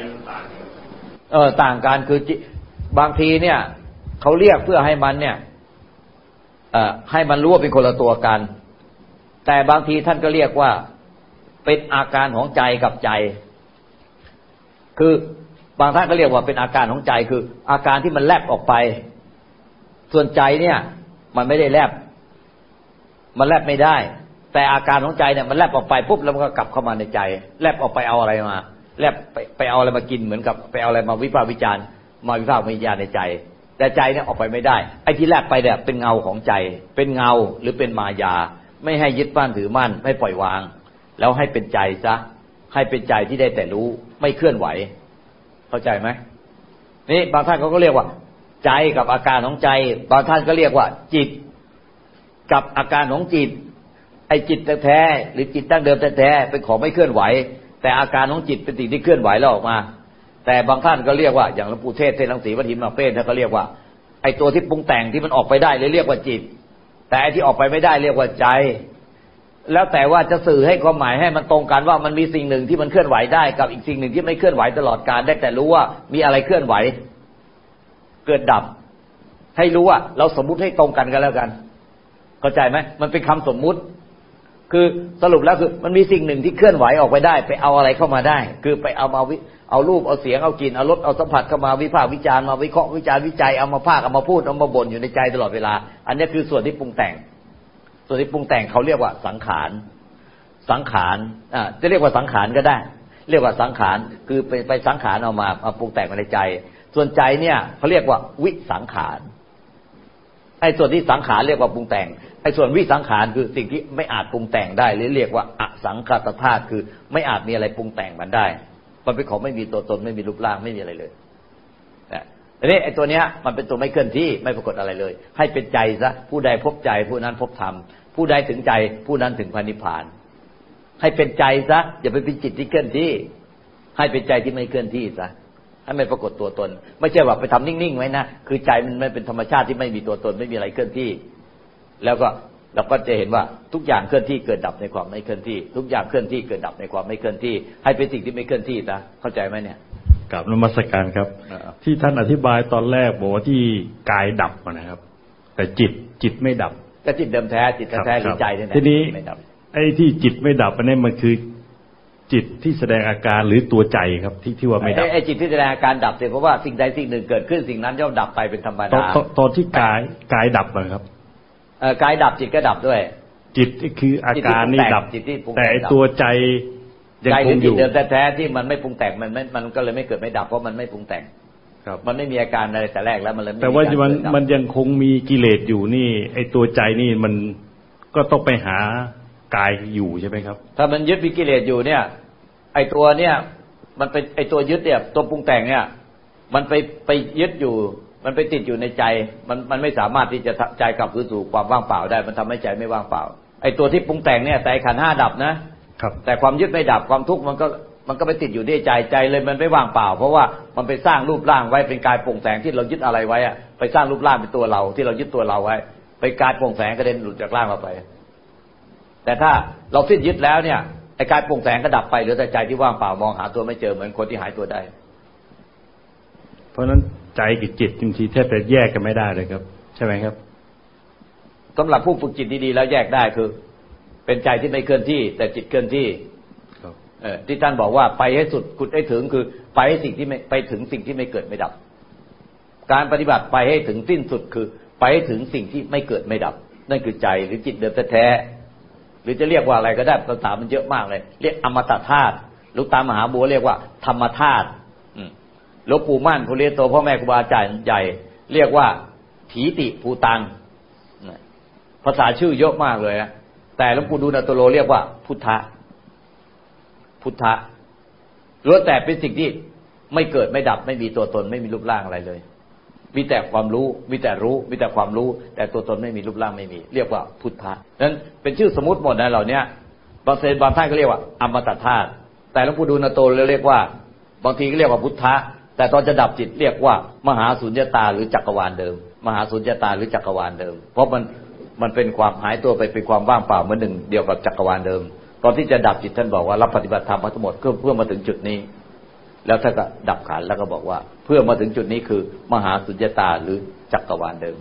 ใจมันต่างกันเออต่างกันคือบางทีเนี่ยเขาเรียกเพื่อให้มันเนี่ย เอ่อให้มันรู้ว่าเป็นคนละตัวกัน แต่บางทีท่านก็เรียกว่าเป็นอาการของใจกับใจ คือบางท่านก็เรียกว่าเป็นอาการของใจคือ อาการที่มันแลบออกไป ส่วนใจเนี่ย มันไม่ได้แลบ มันแลบไม่ได้ แต่อาการของใจเนี่ย มันแลบออกไปปุ๊บแล้วมันก็กลับเข้ามาในใจ แลบออกไปเอาอะไรมา แลบไปไปเอาอะไรมากินเหมือนกับไปเอาอะไรมาวิพากษ์วิจารณ์มาวิพากษ์วิจารณ์ในใจ แต่ใจเนี่ยออกไปไม่ได้ ไอ้ที่แลบไปเนี่ยเป็นเงาของใจ เป็นเงาหรือเป็นมายา ไม่ให้ยึดบ้านถือมั่นไม่ปล่อยวาง แล้วให้เป็นใจซะให้เป็นใจที่ได้แต่รู้ไม่เคลื่อนไหว เข้าใจไหมนี่บางท่านเขาก็เรียกว่า ใจกับอาการของใจ บางท่านก็เรียกว่า จิต กับอาการของจิต ไอ้จิตแท้หรือจิตตั้งเดิมแท้เป็นของไม่เคลื่อนไหว แต่อาการของจิตเป็นสิ่งที่เคลื่อนไหวแล้วออกมา แต่บางท่านก็เรียกว่า อย่างหลวงปู่เทศเทศลังสีวัดหินมาเป้นท่านก็เรียกว่า ไอ้ตัวที่ปรุงแต่งที่มันออกไปได้เลยเรียกว่าจิต แต่ไอ้ที่ออกไปไม่ได้เรียกว่าใจ แล้วแต่ว่าจะสื่อให้ความหมายให้มันตรงกันว่ามันมีสิ่งหนึ่งที่มันเคลื่อนไหวได้กับอีกสิ่งหนึ่งที่ไม่เคลื่อนไหวตลอดการได้แต่รู้ว่ามีอะไรเคลื่อนไหว เกิดดับ ให้รู้ว่า เราสมมุติให้ตรงกันกันแล้วกัน เข้าใจไหมมันเป็นคำสมมุติ คือสรุปแล้วคือมันมีสิ่งหนึ่งที่เคลื่อนไหวออกไปได้ ไปเอาอะไรเข้ามาได้ คือไปเอามาวิเอารูปเอาเสียงเอากลิ่นเอารสเอาสัมผัสเข้ามาวิพากษ์วิจารณ์มาวิเคราะห์วิจารณ์วิจัยเอามาภาคเอามาพูดเอามาบ่นอยู่ในใจตลอดเวลา อันนี้คือส่วนที่ปรุงแต่ง ส่วนที่ปรุงแต่งเขาเรียกว่าสังขารสังขารอ่าจะเรียกว่าสังขารก็ได้ เรียกว่าสังขารคือไปไปสังขารเอามามาปรุงแต่งในใจ ส่วนใจเนี่ยเขาเรียกว่าวิสังขาร ไอ้ส่วนที่สังขารเรียกว่าปรุงแต่งไอ้ส่วนวิสังขารคือสิ่งที่ไม่อาจปรุงแต่งได้หรือเรียกว่าอสังขตธาตุคือไม่อาจมีอะไรปรุงแต่งมันได้มันเป็นของไม่มีตัวตนไม่มีรูปร่างไม่มีอะไรเลยนะทีนี้ไอ้ตัวเนี้ยมันเป็นตัวไม่เคลื่อนที่ไม่ปรากฏอะไรเลย ให้เป็นใจซะผู้ใดพบใจผู้นั้นพบธรรมผู้ใดถึงใจผู้นั้นถึงพระนิพพาน ให้เป็นใจซะอย่าไปเป็นจิตที่เคลื่อนที่ ให้เป็นใจที่ไม่เคลื่อนที่ซะ ให้ไม่ปรากฏตัวตน ไม่ใช่ว่าไปทำนิ่งๆไว้นะคือใจมันไม่เป็นธรรมชาติที่ไม่มีตัวตนไม่มีอะไรเคลื่อนที่ แล้วก็เราก็จะเห็นว่าทุกอย่างเคลื่อนที่เกิดดับในความไม่เคลื่อนที่ ทุกอย่างเคลื่อนที่เกิดดับในความไม่เคลื่อนที่ ให้เป็นสิ่งที่ไม่เคลื่อนที่นะเข้าใจไหมเนี่ยกับนมัสการครับอ่าที่ท่านอธิบายตอนแรกบอกว่าที่กายดับอะนะครับ แต่จิตจิตไม่ดับก็จิตเดิมแท้จิตแท้ๆหรือใจเนี่ยนะทีนี้ไม่ดับไอ้ที่จิตไม่ดับอันนี้มันคือ จิตที่แสดงอาการหรือตัวใจครับที่ที่ว่าไม่ดับไอ้ไอ้จิตที่แสดงอาการดับเนี่ยเพราะว่าสิ่งใดสิ่งหนึ่งเกิดขึ้นสิ่งนั้นย่อมดับไปเป็นธรรมตอนดาตอนตอนที่กายกายดับนะครับเอ่อกายดับจิตก็ดับด้วย จิตนี่คืออาการนี่ดับจิตที่ปรุงแต่งแต่ไอ้ดับตัวใจยังใจคหรืงออจิตยู่เดิมแท้ๆที่มันไม่ปรุงแต่งมันไม่มันก็เลยไม่เกิดไม่ดับเพราะมันไม่ปรุงแต่งครับมันไม่มีอาการอะไรแต่แรกแล้วมันเลยไม่แต่ว่าการมันเกิดดับมันยังคงมีกิเลสอยู่นี่ ไอ้ตัวใจนี่มันก็ต้องไปหากายอยู่ใช่ไหมครับ ถ้ามันยึดวิกิเลสอยู่เนี่ย ไอตัวเนี่ย มันเป็นไอตัวยึดเนี่ย ตัวปรุงแต่งเนี่ย มันไปไปยึดอยู่ มันไปติดอยู่ในใจ มันมันไม่สามารถที่จะทำใจกลับคืนสู่ความว่างเปล่าได้ มันทำให้ใจไม่ว่างเปล่า ไอตัวที่ปรุงแต่งเนี่ยแต่ไอ้ขันธ์ห้าดับนะครับ แต่ความยึดไม่ดับความทุกข์มันก็มันก็ไปติดอยู่ที่ใจใจเลยมันไม่ว่างเปล่า เพราะว่ามันไปสร้างรูปร่างไว้เป็นกายโปร่งแสงที่เรายึดอะไรไว้อะไปสร้างรูปร่างเป็นตัวเราที่เรายึดตัวเราไว้ ไปกายโปร่งแสงกระเด็นหลุดจากร่างเราไป แต่ถ้าเราสิ้นยึดแล้วเนี่ย ไอ้กายโปร่งแสงก็ดับไปเหลือแต่ใจที่ว่างเปล่ามองหาตัวไม่เจอเหมือนคนที่หายตัวได้ เพราะฉะนั้นใจกับจิตบางทีแทบจะแยกกันไม่ได้เลยครับ ใช่ไหมครับสำหรับผู้ฝึกจิตดีๆแล้วแยกได้คือ เป็นใจที่ไม่เคลื่อนที่ แต่จิตเคลื่อนที่ครับเออที่ท่านบอกว่าไปให้สุดกุดให้ถึงคือ ไปให้สิ่งที่ไม่ไปถึงสิ่งที่ไม่เกิดไม่ดับ การปฏิบัติไปให้ถึงสิ้นสุดคือ ไปให้ถึงสิ่งที่ไม่เกิดไม่ดับ นั่นคือใจหรือจิตเดิมแท้ๆ หรือจะเรียกว่าอะไรก็ได้ภาษามันเยอะมากเลย เรียกอมตะธาตุหลูกตามหาบัวเรียกว่า ธรรมธาตุหลวงปู่มั่นภูเรโตพ่อแม่ครูบาอาจารย์ใหญ่ เรียกว่าถีติภูตังภาษาชื่อเยอะมากเลยนะแต่หลวงปู่ดูลย์ตโตโลเรียกว่า พุทธะพุทธะล้วนแต่เป็นสิ่งที่ไม่เกิดไม่ดับไม่มีตัวตนไม่มีรูปร่างอะไรเลย มีแต่ความรู้ มีแต่รู้ มีแต่ความรู้ แต่ตัวตนไม่มีรูปร่างไม่มี เรียกว่าพุทธะนั้นเป็นชื่อสมมติหมดนะเหล่าเนี้ยบางเซนบางท่านก็เรียกว่าอมตะธาตุแต่หลวงปู่ดูลย์อัตโตเรียกว่า บางทีก็เรียกว่าพุทธะแต่ตอนจะดับจิตเรียกว่า มหาสุญญตาหรือจักรวาลเดิม มหาสุญญตาหรือจักรวาลเดิม เพราะมันมันเป็นความหายตัวไปเป็นความว่างเปล่าเหมือนหนึ่งเดียวกับจักรวาลเดิม ตอนที่จะดับจิตท่านบอกว่ารับปฏิบัติธรรมมาทั้งหมดเพื่อเพื่อมาถึงจุดนี้ แล้วถ้าก็ดับขันธ์แล้วก็บอกว่า เพื่อมาถึงจุดนี้คือ มหาสุญญตาหรือจักรวาลเดิม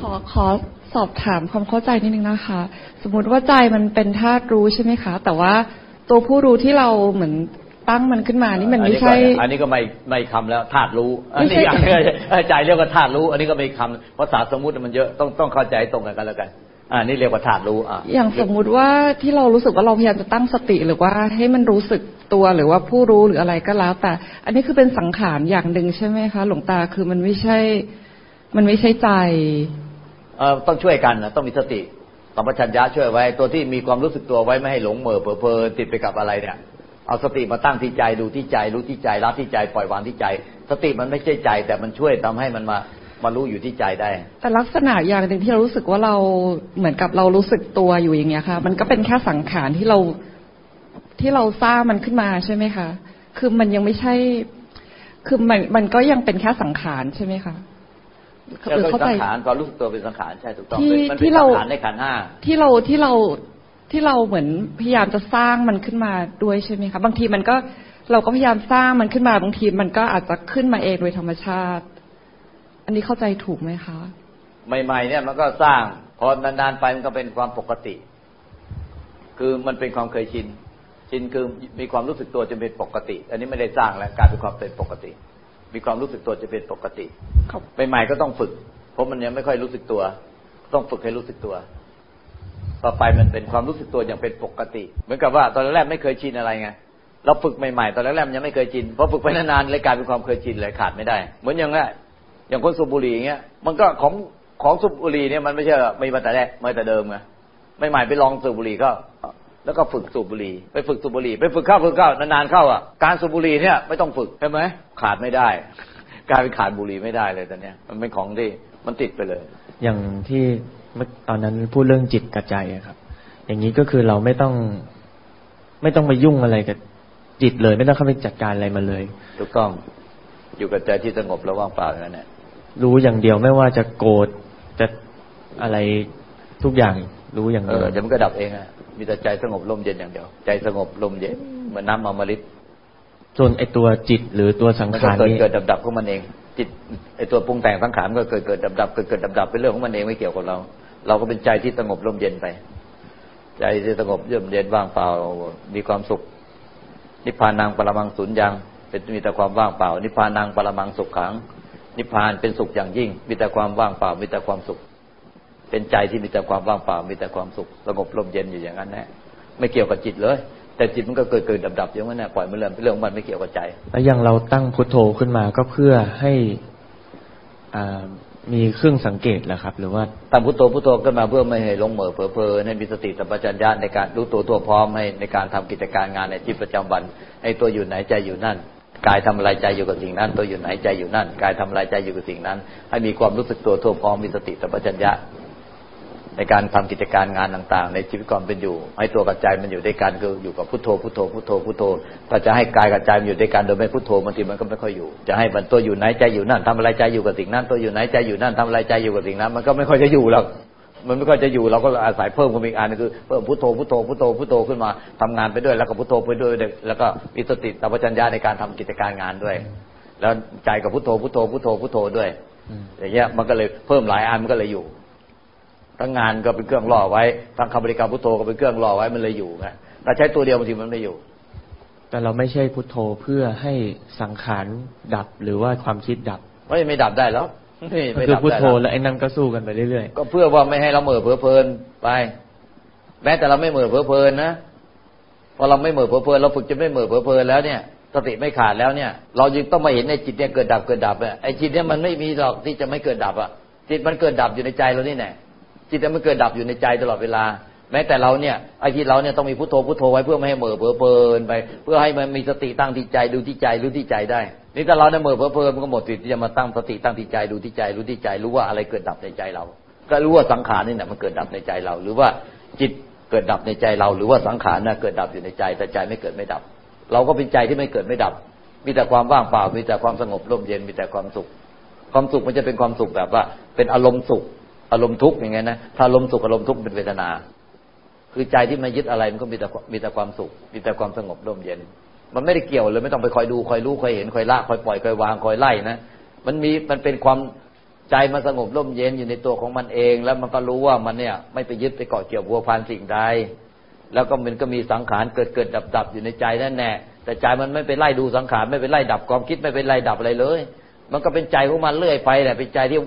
ขอขอสอบถามความเข้าใจนิดนึงนะคะ สมมุติว่าใจมันเป็นธาตุรู้ใช่ไหมคะ แต่ว่าตัวผู้รู้ที่เราเหมือนตั้งมันขึ้นมานี่มันไม่ใช่ อันนี้ก็ไม่ไม่คำแล้วธาตุรู้ อันไม่นี้ใช่อย่างนี้ใจเรียกว่าธาตุรู้ อันนี้ก็ไม่คำภาษาสมมุติมันเยอะต้องต้องเข้าใจตรงกันกันแล้วกันอ่านี่เรียกว่าธาตุรู้อ่าอย่างสมมุติว่าที่เรารู้สึกว่าเราพยายามจะตั้งสติหรือว่าให้มันรู้สึก ตัวหรือว่าผู้รู้หรืออะไรก็แล้ว แต่ อันนี้คือเป็นสังขารอย่างหนึ่งใช่ไหมคะ หลวงตาคือมันไม่ใช่ มันไม่ใช่ใจเอ่อต้องช่วยกันนะต้องมีสติสัมปชัญญะช่วยไว้ ตัวที่มีความรู้สึกตัวไว้ไม่ให้หลงเหม่อเผลอเพลินติดไปกับอะไรเนี่ยเอาสติมาตั้งที่ใจดูที่ใจรู้ที่ใจรับที่ใจปล่อยวางที่ใจ สติมันไม่ใช่ใจ แต่มันช่วยทำให้มันมามารู้อยู่ที่ใจได้ แต่ลักษณะอย่างหนึ่งที่เรารู้สึกว่าเราเหมือนกับเรารู้สึกตัวอยู่อย่างเงี้ยค่ะ มันก็เป็นแค่สังขารที่เรา ที่เราสร้างมันขึ้นมาใช่ไหมคะ คือมันยังไม่ใช่ คือมันมันก็ยังเป็นแค่สังขารใช่ไหมคะแล้วหรือก็เข้าสัใจงขารความรู้สึกตัวเป็นสังขารใช่ถูกต้องที่เป็นมันที่เป็นเราสังขารในขันธ์ห้าที่เราที่เราที่เราเหมือนพยายามจะสร้างมันขึ้นมาด้วยใช่ไหมคะบางทีมันก็เราก็พยายามสร้างมันขึ้นมาบางทีมันก็อาจจะขึ้นมาเองโดยธรรมชาติ อันนี้เข้าใจถูกไหมคะ ใหม่ ๆ เนี่ยมันก็สร้างพอนานๆไปมันก็เป็นความปกติ คือมันเป็นความเคยชิน ชินคือมีความรู้สึกตัวจะเป็นปกติ อันนี้ไม่ได้สร้างแล้วกลายเป็นความเป็นปกติ มีความรู้สึกตัวจะเป็นปกติครับใหม่ๆก็ต้องฝึก เพราะมันยังไม่ค่อยรู้สึกตัว ต้องฝึกให้รู้สึกตัว ต่อไปมันเป็นความรู้สึกตัวอย่างเป็นปกติ เหมือนกับว่าตอนแรกไม่เคยชินอะไรไงเราฝึกใหม่ๆตอนแรกๆมันยังไม่เคยชินพอฝึกไปนานๆเลยกลายเป็นความเคยชินเลยขาดไม่ได้ เหมือนอย่างนี้อย่างคนสูบบุหรี่อย่างเงี้ยมันก็ของของสูบบุหรี่เนี่ยมันไม่ใช่ว่ามีมาแต่แรกมาแต่เดิมไงใหม่ๆไปลองสูบบุหรี่ก็ แล้วก็ฝึกสูบบุหรี่ไปฝึกสูบบุหรี่ไปฝึกเข้าฝึกเข้านานๆเข้าอะการสูบบุหรี่เนี่ยไม่ต้องฝึกใช่ไหมขาดไม่ได้กลายเป็นขาดบุหรี่ไม่ได้เลยตอนเนี้ยมันเป็นของที่มันติดไปเลย อย่างที่เมื่อตอนนั้นพูดเรื่องจิตกับใจอะครับ อย่างนี้ก็คือเราไม่ต้องไม่ต้องไปยุ่งอะไรกับจิตเลย ไม่ต้องเข้าไปจัดการอะไรมาเลยถูกต้องอยู่กับใจที่สงบแล้วว่างเปล่าอย่างนั้นแหละรู้อย่างเดียวไม่ว่าจะโกรธจะอะไรทุกอย่างรู้อย่างเอเดียวอเดี๋ยวมันก็ดับเองอะ มีแต่ใจสงบลมเย็นอย่างเดียว ใจสงบลมเย็นเหมือนน้ำอมฤตส่วนไอตัวจิตหรือตัวสังมันก็ขารเกิดนี้เกิดดับดับของมันเอง จิตไอตัวปรุงแต่งสังขารมันก็เกิดเกิดดับดับเกิดเกิดดับดับเป็นเรื่องของมันเองไม่เกี่ยวกับเรา เราก็เป็นใจที่สงบลมเย็นไป ใจที่สงบเยือกเย็นว่างเปล่ามีความสุข นิพพานังปรมังสุญญังเป็นมีแต่ความว่างเปล่า นิพพานังปรมังสุขขัง นิพพานเป็นสุขอย่างยิ่ง มีแต่ความว่างเปล่ามีแต่ความสุข เป็นใจที่มีแต่ความว่างเปล่ามีแต่ความสุขสงบลมเย็นอยู่อย่างนั้นแหละไม่เกี่ยวกับจิตเลย แต่จิตมันก็เกิดเกิดดับดับอย่างนั้นแหละปล่อยมันเรื่องเป็นเรื่องของมันไม่เกี่ยวกับใจ แล้วอย่างเราตั้งพุทโธขึ้นมาก็เพื่อให้อ่ามีเครื่องสังเกตแหละครับ หรือว่าตั้งพุทโธพุทโธขึ้นมาเพื่อไม่ให้หลงเหม่อเผลอเพลินให้มีสติสัมปชัญญะในการรู้ตัวตัวพร้อมให้ในการทำกิจการงานในชีวิตประจำวันให้ตัวอยู่ไหนใจอยู่นั่นกายทำอะไรใจอยู่กับสิ่งนั้น ตัวอยู่ไหนใจอยู่นั่นกายทำอะไรใจอยู่กับสิ่งนั้น ให้มีความรู้สึกตัวทั่วพร้อมมีสติสัมปชัญญะ ในการทำกิจการงานต่างๆ ในชีวิตความเป็นอยู่ ให้ตัวกับใจมันอยู่ด้วยกันคืออยู่กับพุทโธพุทโธพุทโธพุทโธถ้าจะให้กายกับใจมันอยู่ด้วยกันโดยไม่พุทโธบางทีมันก็ไม่ค่อยอยู่ จะให้มันตัวอยู่ไหนใจอยู่นั่นทำอะไรใจอยู่กับสิ่งนั้นตัวอยู่ไหนใจอยู่นั่นทำอะไรใจอยู่กับสิ่งนั้น มันก็ไม่ค่อยจะอยู่หรอกมันไม่ค่อยจะอยู่เราก็อาศัยเพิ่มขึ้นมาอีกอันนึงคือเพิ่มพุทโธพุทโธพุทโธพุทโธขึ้นมาทำงานไปด้วยแล้วก็พุทโธไปด้วยแล้วก็มีสติสัมปชัญญะในการทำกิจการงานด้วย แล้วใจกับพุทโธพุทโธพุทโธพุทโธด้วยอย่างเงี้ยมันก็เลยเพิ่มหลายอันมันก็เลยอยู่ ทั้งงานก็เป็นเครื่องล่อไว้ทั้งคำบริกรรมพุทโธก็เป็นเครื่องล่อไว้มันเลยอยู่ไงถ้าใช้ตัวเดียวบางทีมันไม่อยู่ แต่เราไม่ใช่พุทโธเพื่อให้สังขารดับหรือว่าความคิดดับไม่ไม่ดับได้แล้วไม่ก็ไม่คือดับพุทได้โธแล้วแล้วไอ้นั่นก็สู้กันไปเรื่อยก็เพื่อว่าไม่ให้เราเหม่อเผลอเพลินไป แม้แต่เราไม่เหม่อเผลอเพลินนะพอเราไม่เหม่อเผลอเพลินเราฝึกจะไม่เหม่อเผลอเพลินแล้วเนี่ยสติไม่ขาดแล้วเนี่ย เราจึงต้องมาเห็นในจิตเนี่ยเกิดดับเกิดดับอะไอ้จิตเนี่ยมันไม่มีหรอกที่จะไม่เกิดดับอะจิตมันเกิดดับอยู่ในใจเรานี่แน่ จิตมันเกิดดับอยู่ในใจตลอดเวลา แม้แต่เราเนี่ยไอ้ที่เราเนี่ยต้องมีพุทโธพุทโธไว้เพื่อไม่ให้เหม่อเผลอเพลินไป เพื่อให้มันมีสติตั้งที่ใจดูที่ใจรู้ที่ใจได้นี่ถ้าเราเนี่ยเหม่อเผลอเพลินมันก็หมดสิทธิ์ที่จะมาตั้งสติตั้งที่ใจดูที่ใจรู้ที่ใจ รู้ว่าอะไรเกิดดับในใจเรา ก็รู้ว่าสังขารนี่แหละมันเกิดดับในใจเรา หรือว่าจิตเกิดดับในใจเรา หรือว่าสังขารน่ะเกิดดับอยู่ในใจแต่ใจไม่เกิดไม่ดับ เราก็เป็นใจที่ไม่เกิดไม่ดับ มีแต่ความว่างเปล่ามีแต่ความสงบร่มเย็นมีแต่ความสุข ความสุขมันจะเป็นความสุขแบบว่า เป็นอารมณ์สุข อารมณ์ทุกข์อย่างเงี้ยนะถ้าอารมณ์สุขอารมณ์ทุกข์เป็นเวทนา คือใจที่ม่ยึดอะไรมันก็มีแต่มีแต่ความสุขมีแต่ความสงบร่มเย็น มันไม่ได้เกี่ยวเลยไม่ต้องไปคอยดูคอยรู้คอยเห็นคอยละคอยปล่อยคอยวางคอยไล่นะมันมีมันเป็นความใจมันสงบร่มเย็นอยู่ในตัวของมันเอง แล้วมันก็รู้ว่ามันเนี่ย ไม่ไปยึดไปเกาะเกี่ยวพัวพันสิ่งใดแล้วก็มันก็มีสังขารเกิดเกิดดับดับอยู่ในใจนั่นแน่แต่ใจมันไม่ไปไล่ดูสังขารไม่ไปไล่ดับความคิดไม่ไปไล่ดับอะไรเลย มันก็เป็นใจของมันเรื่อยไปแหละเป็นใจที่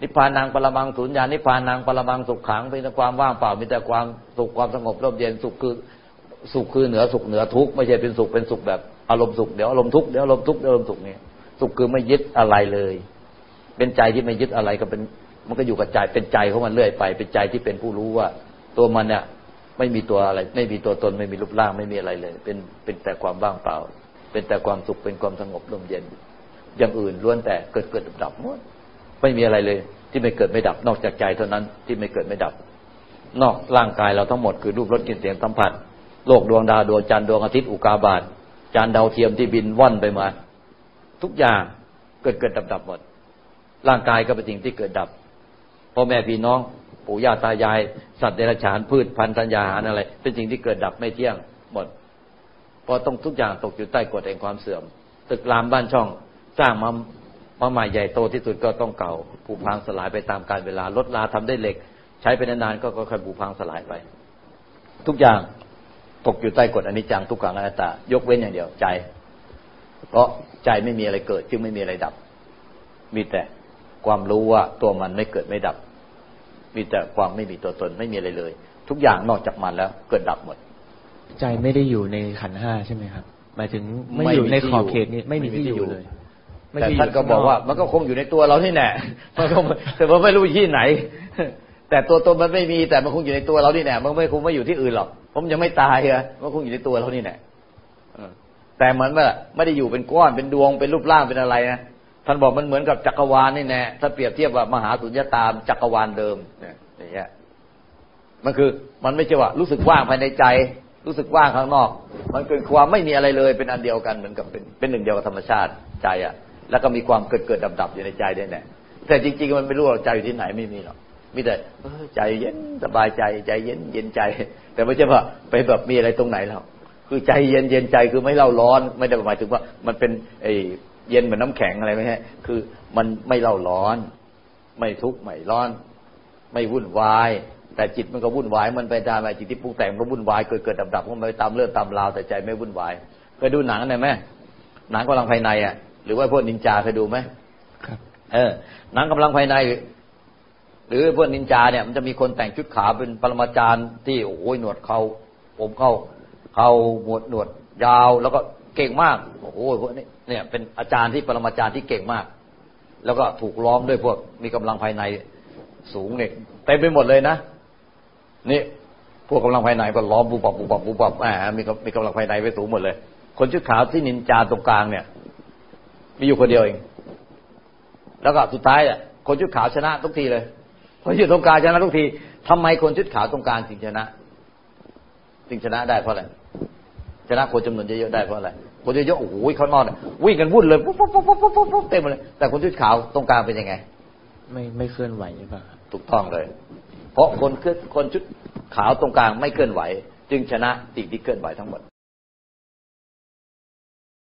นิพพานังปรมังสุญญานิพพานังปรมังสุขขังเป็นแต่ความว่างเปล่ามีแต่ความสุขความสงบร่มเย็นสุขคือสุขคือเหนือสุขเหนือทุกข์ไม่ใช่เป็นสุขเป็นสุขแบบอารมณ์สุขเดี๋ยวอารมณ์ทุกข์เดี๋ยวอารมณ์ทุกข์เดี๋ยวอารมณ์สุขเนี่ยสุขคือไม่ยึดอะไรเลย เป็นใจที่ไม่ยึดอะไรก็เป็นมันก็อยู่กับใจเป็นใจของมันเรื่อยไป เป็นใจที่เป็นผู้รู้ว่า ตัวมันเนี่ยไม่มีตัวอะไร ไม่มีตัวตนไม่มีรูปร่างไม่มีอะไรเลย เป็นเป็นแต่ความว่างเปล่า เป็นแต่ความสุขเป็นความสงบร่มเย็น อย่างอื่นล้วนแต่เกิดเกิดดับดับหมด ไม่มีอะไรเลย ที่ไม่เกิดไม่ดับ นอกจากใจเท่านั้นที่ไม่เกิดไม่ดับ นอกร่างกายเราทั้งหมดคือรูปรสกลิ่นเสียงสัมผัสโลกดวงดาวดวงจันทร์ดวงอาทิตย์อุกาบาตจานดาวเทียมที่บินว่อนไปมา ทุกอย่างเกิดเกิดดับดับหมด ร่างกายก็เป็นสิ่งที่เกิดดับพ่อแม่พี่น้องปู่ย่าตายาย สัตว์เดรัจฉานพืชพันธุ์ธัญญาหารอะไร เป็นสิ่งที่เกิดดับไม่เที่ยงหมดเพราะต้องทุกอย่างตกอยู่ใต้กฎแห่งความเสื่อม ตึกรามบ้านช่อง สร้างมา มาใหม่ใหญ่โตที่สุดก็ต้องเก่าผุพังสลายไปตามกาลเวลารถลาทำได้เหล็ก ใช้ไปนานๆก็ค่อยผุพังสลายไป ทุกอย่างตกอยู่ใต้กฎอนิจจังทุกขังอนัตตายกเว้นอย่างเดียวใจ เพราะใจไม่มีอะไรเกิด จึงไม่มีอะไรดับ มีแต่ความรู้ว่าตัวมันไม่เกิดไม่ดับ มีแต่ความไม่มีตัวตนไม่มีอะไรเลย ทุกอย่างนอกจากมันแล้วเกิดดับหมด ใจไม่ได้อยู่ในขันห้าใช่ไหมครับ หมายถึงไม่อยู่ในขอบเขตนี้ไม่มีที่อยู่เลย แต่ใช่ท่านก็ยู่บอกว่าข้งมันก็คงอยู่ในตัวเราที่แน่มันก็แต่ว่าไม่รู้ที่ไหน แต่ตัวตนมันไม่มีแต่มันคงอยู่ในตัวเราที่แน่มันไม่คงไม่อยู่ที่อื่นหรอกผมยังไม่ตายอะมันคงอยู่ในตัวเรานี่แน่เออแต่มันว่าไม่ได้อยู่เป็นก้อนเป็นดวงเป็นรูปร่างเป็นอะไรนะท่านบอกมันเหมือนกับจักรวาลนี่แน่ถ้าเปรียบเทียบว่ามหาสุญญตามจักรวาลเดิมเนี่ยอย่างเงี้ยมันคือมันไม่ใช่ว่ารู้สึกว่างภายในใจ รู้สึกว่างข้างนอก มันเกิดความไม่มีอะไรเลยเป็นอันเดียวกันเหมือนกับเป็นเป็นหนึ่งเดียวกับธรรมชาติใจอะ แล้วก็มีความเกิดเกิดดับดับอยู่ในใจด้วยเนี่ยแต่จริง ๆ มันไม่รู้หรอกใจอยู่ที่ไหนไม่มีหรอกมีแต่ใจเย็นสบายใจใจเย็นเย็นใจ แต่ไม่ใช่ว่าไปแบบมีอะไรตรงไหนแล้วคือใจเย็นเย็นใจคือไม่เล่าร้อน ไม่ได้หมายถึงว่า มันเป็นไอ้เย็นเหมือนน้ำแข็งอะไรไม่ใช่คือมันไม่เล่าร้อน ไม่ทุกข์ไม่ร้อน ไม่วุ่นวาย แต่จิตมันก็วุ่นวาย มันไปตามไอ้จิตที่ปรุงแต่งมันก็วุ่นวายเกิดเกิดดับดับมันไปตามเรื่องตามราวแต่ใจไม่วุ่นวายเคยดูหนังไหมแม่หนังกำลังภายในอะ หรือว่าพวกนินจาเคยดูไหมครับ เออหนังกำลังภายใน หรือพวกนินจาเนี่ย มันจะมีคนแต่งชุดขาวเป็นปรมาจารย์ที่โอ้ยหนวดเขาผมเข้าเขาหมวดหนวดยาวแล้วก็เก่งมากโอ้โหพวกนี้เนี่ย เป็นอาจารย์ที่ปรมาจารย์ที่เก่งมาก แล้วก็ถูกล้อมด้วยพวกมีกำลังภายในสูงเนี่ยเต็มไปหมดเลยนะนี่พวกกำลังภายในก็ล้อมปูปับปูปับปูปับแหมมีกำมีกำลังภายในไปสูงหมดเลย คนชุดขาวที่นินจาตรงกลางเนี่ย มีอยู่คนเดียวเอง แล้วก็สุดท้ายอะคนชุดขาวชนะทุกทีเลยคนชุดตรงกลางชนะทุกทีทำไมคนชุดขาวตรงกลางถึงชนะถึงชนะได้เพราะอะไรชนะคนจำนวนเยอะๆได้เพราะอะไรคนเยอะๆโอ้โหเขานอนอะวิ่งกันวุ่นเลยปุ๊บปุ๊บปุ๊บปุ๊บปุ๊บปุ๊บเต็มหมดเลย แต่คนชุดขาวตรงกลางเป็นยังไง ไม่ไม่เคลื่อนไหวหรือเปล่าครับถูกต้องเลย เพราะคนเคลื่อนคนชุดขาวตรงกลางไม่เคลื่อนไหว จึงชนะสิ่งที่เคลื่อนไหวทั้งหมด